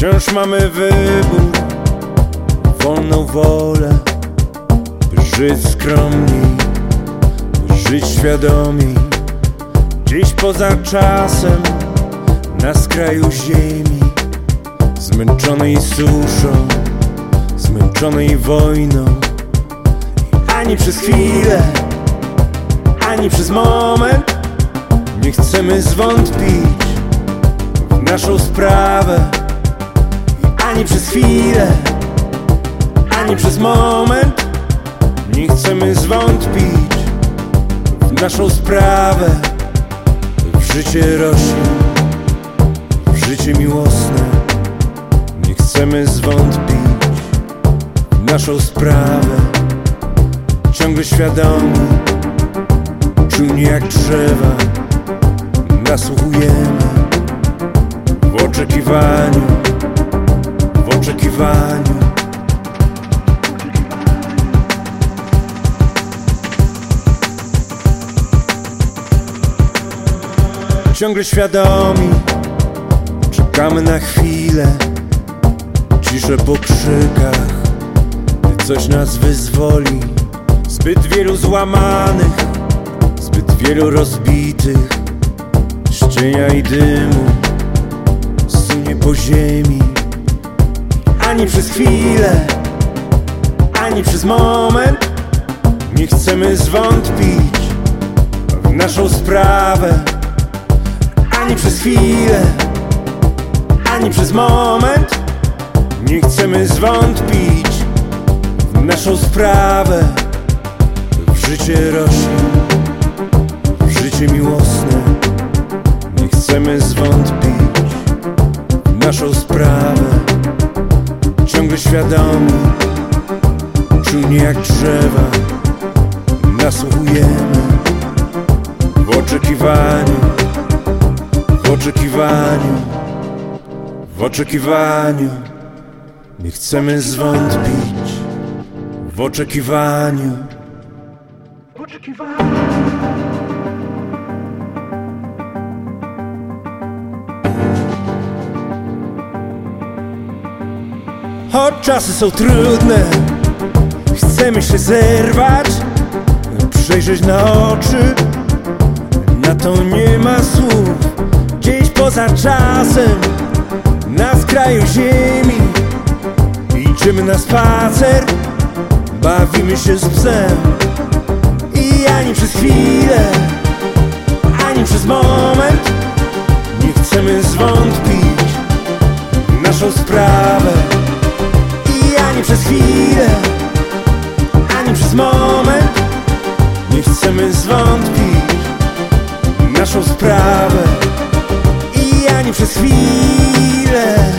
Wciąż mamy wybór, wolną wolę, by żyć skromniej, by żyć świadomiej, gdzieś poza czasem, na skraju ziemi, zmęczonej suszą, zmęczonej wojną. I ani przez chwilę, ani przez moment nie chcemy zwątpić w naszą sprawę. Ani przez chwilę, ani przez moment nie chcemy zwątpić w naszą sprawę. W życie rośnie, w życie miłosne. Nie chcemy zwątpić w naszą sprawę. Ciągle świadomi, czujni jak drzewa, nasłuchujemy w oczekiwaniu, w oczekiwaniu. Ciągle świadomi, czekamy na chwilę, ciszę po krzykach, coś nas wyzwoli. Zbyt wielu złamanych, zbyt wielu rozbitych, z cienia i dymu sunie po ziemi. Ani przez chwilę, ani przez moment nie chcemy zwątpić w naszą sprawę. Ani przez chwilę, ani przez moment nie chcemy zwątpić w naszą sprawę. W życie rośnie, w życie miłosne. Nie chcemy zwątpić w naszą sprawę. Ciągle świadomi, czujni jak drzewa, nasłuchujemy w oczekiwaniu, w oczekiwaniu, w oczekiwaniu. Nie chcemy zwątpić w oczekiwaniu. Choć czasy są trudne, chcemy się zerwać, przejrzeć na oczy. Na to nie ma słów, gdzieś poza czasem, na skraju ziemi. Idziemy na spacer, bawimy się z psem. I ani przez chwilę, ani przez moment nie chcemy zwątpić naszą sprawę. Ani przez chwilę, ani przez moment nie chcemy zwątpić naszą sprawę. I ani przez chwilę.